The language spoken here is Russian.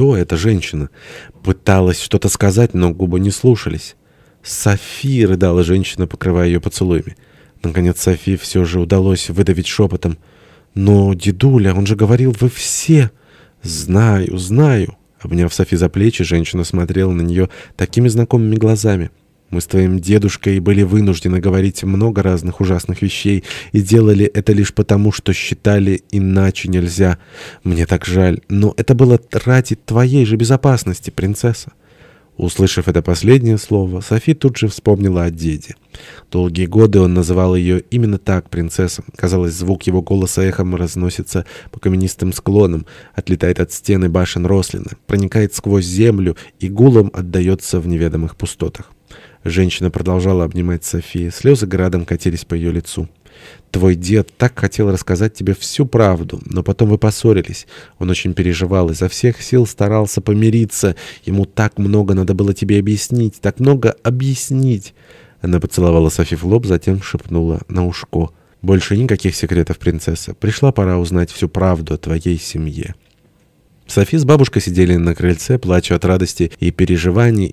кто эта женщина. Пыталась что-то сказать, но губы не слушались. «Софи!» — рыдала женщина, покрывая ее поцелуями. Наконец Софи все же удалось выдавить шепотом. «Но, дедуля, он же говорил, вы все...» «Знаю, знаю». Обняв Софи за плечи, женщина смотрела на нее такими знакомыми глазами. Мы с твоим дедушкой были вынуждены говорить много разных ужасных вещей и делали это лишь потому, что считали иначе нельзя. Мне так жаль, но это было ради твоей же безопасности, принцесса. Услышав это последнее слово, Софи тут же вспомнила о деде. Долгие годы он называл ее именно так, принцесса. Казалось, звук его голоса эхом разносится по каменистым склонам, отлетает от стены башен Рослина, проникает сквозь землю и гулом отдается в неведомых пустотах. Женщина продолжала обнимать Софию. Слезы градом катились по ее лицу. «Твой дед так хотел рассказать тебе всю правду, но потом вы поссорились. Он очень переживал, изо всех сил старался помириться. Ему так много надо было тебе объяснить, так много объяснить». Она поцеловала Софи в лоб, затем шепнула на ушко. «Больше никаких секретов, принцесса. Пришла пора узнать всю правду о твоей семье». Софи с бабушкой сидели на крыльце, плача от радости и переживаний,